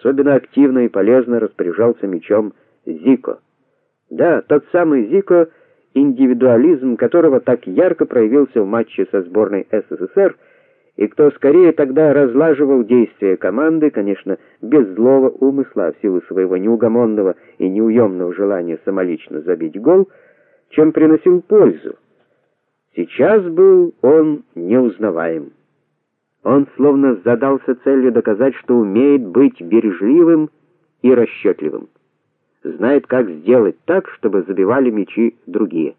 особенно активно и полезно распоряжался мячом Зико. Да, тот самый Зико, индивидуализм которого так ярко проявился в матче со сборной СССР, и кто скорее тогда разлаживал действия команды, конечно, без злого умысла, а в силу своего неугомонного и неуемного желания самолично забить гол, чем приносил пользу. Сейчас был он неузнаваем. Он словно задался целью доказать, что умеет быть бережливым и расчетливым. Знает, как сделать так, чтобы забивали мячи другие.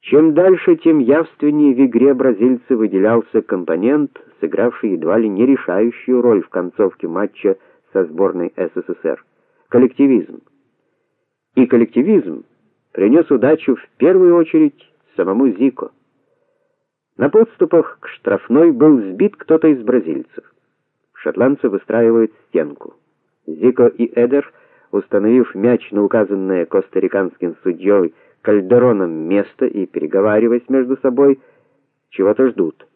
Чем дальше, тем явственнее в игре бразильца выделялся компонент, сыгравший едва ли не решающую роль в концовке матча со сборной СССР коллективизм. И коллективизм принес удачу в первую очередь самому Зико. На подступах к штрафной был сбит кто-то из бразильцев. Шотландцы выстраивают стенку. Зико и Эдер, установив мяч на указанное костариканским судьей Кальдероном место и переговариваясь между собой, чего-то ждут.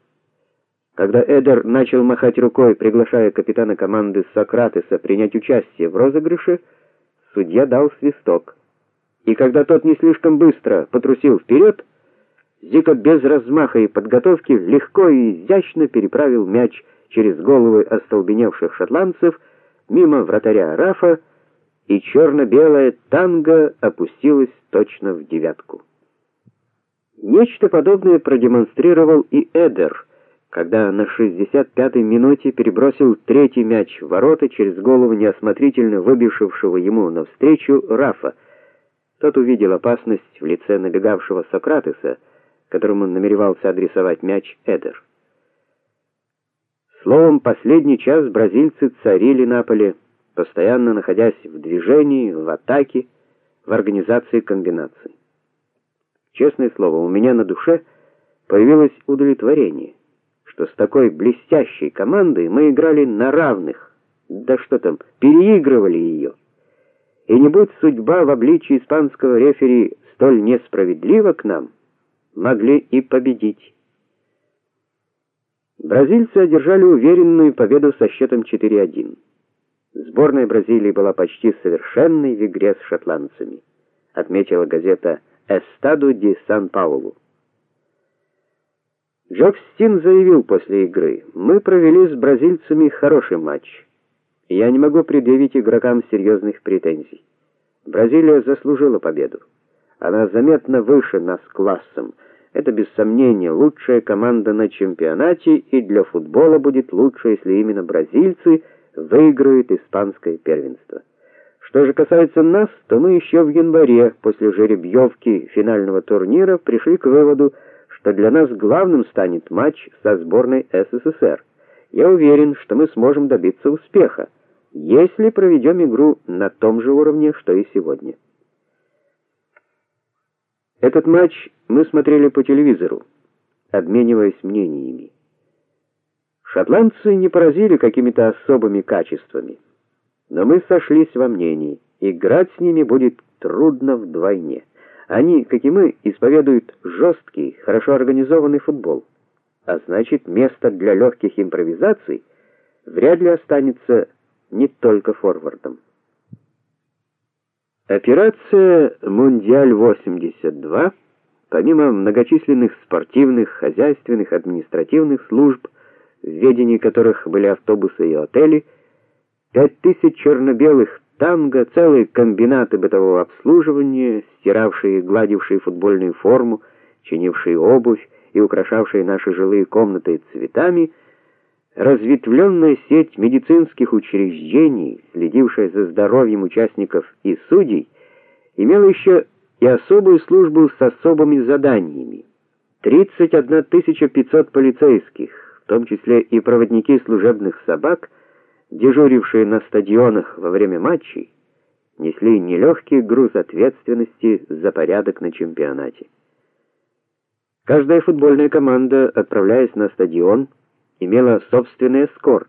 Когда Эдер начал махать рукой, приглашая капитана команды Сократеса принять участие в розыгрыше, судья дал свисток. И когда тот не слишком быстро потрусил вперед, Зика без размаха и подготовки легко и изящно переправил мяч через головы остолбеневших шотландцев мимо вратаря Рафа, и черно белая танго опустилась точно в девятку. Нечто подобное продемонстрировал и Эдер, когда на 65-й минуте перебросил третий мяч в ворота через голову неосмотрительно выбежавшего ему навстречу Рафа. Тот увидел опасность в лице набегавшего Сократеса которому намеревался адресовать мяч Эдер. Словом, последний час бразильцы царили на поле, постоянно находясь в движении, в атаке, в организации комбинаций. Честное слово, у меня на душе появилось удовлетворение, что с такой блестящей командой мы играли на равных. Да что там, переигрывали ее. И не будь судьба в обличии испанского рефери столь несправедлива к нам, могли и победить. Бразильцы одержали уверенную победу со счетом 4:1. Сборная Бразилии была почти совершенной в игре с шотландцами, отметила газета Estado de São Paulo. Джокстин заявил после игры: "Мы провели с бразильцами хороший матч. Я не могу предъявить игрокам серьезных претензий. Бразилия заслужила победу. Она заметно выше нас классом. Это без сомнения лучшая команда на чемпионате, и для футбола будет лучше, если именно бразильцы выиграют испанское первенство. Что же касается нас, то мы еще в январе, после жеребьевки финального турнира, пришли к выводу, что для нас главным станет матч со сборной СССР. Я уверен, что мы сможем добиться успеха, если проведем игру на том же уровне, что и сегодня. Этот матч мы смотрели по телевизору, обмениваясь мнениями. Шотландцы не поразили какими-то особыми качествами, но мы сошлись во мнении: играть с ними будет трудно вдвойне. Они, как и мы, исповедуют жесткий, хорошо организованный футбол. А значит, место для легких импровизаций вряд ли останется не только форвардом. Операция Мундиаль-82, помимо многочисленных спортивных, хозяйственных, административных служб, в ведении которых были автобусы и отели, пять тысяч черно-белых танго, целые комбинаты бытового обслуживания, стиравшие и гладившие футбольную форму, чинившие обувь и украшавшие наши жилые комнаты цветами — разветвленная сеть медицинских учреждений, следившая за здоровьем участников и судей, имела еще и особую службу с особыми заданиями. 31 500 полицейских, в том числе и проводники служебных собак, дежурившие на стадионах во время матчей, несли нелегкий груз ответственности за порядок на чемпионате. Каждая футбольная команда, отправляясь на стадион, имела собственный эскорт,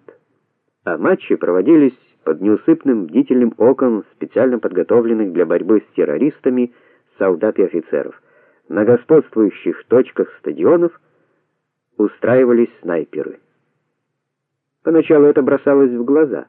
а матчи проводились под неусыпным бдительным оком специально подготовленных для борьбы с террористами солдат и офицеров. На господствующих точках стадионов устраивались снайперы. Поначалу это бросалось в глаза.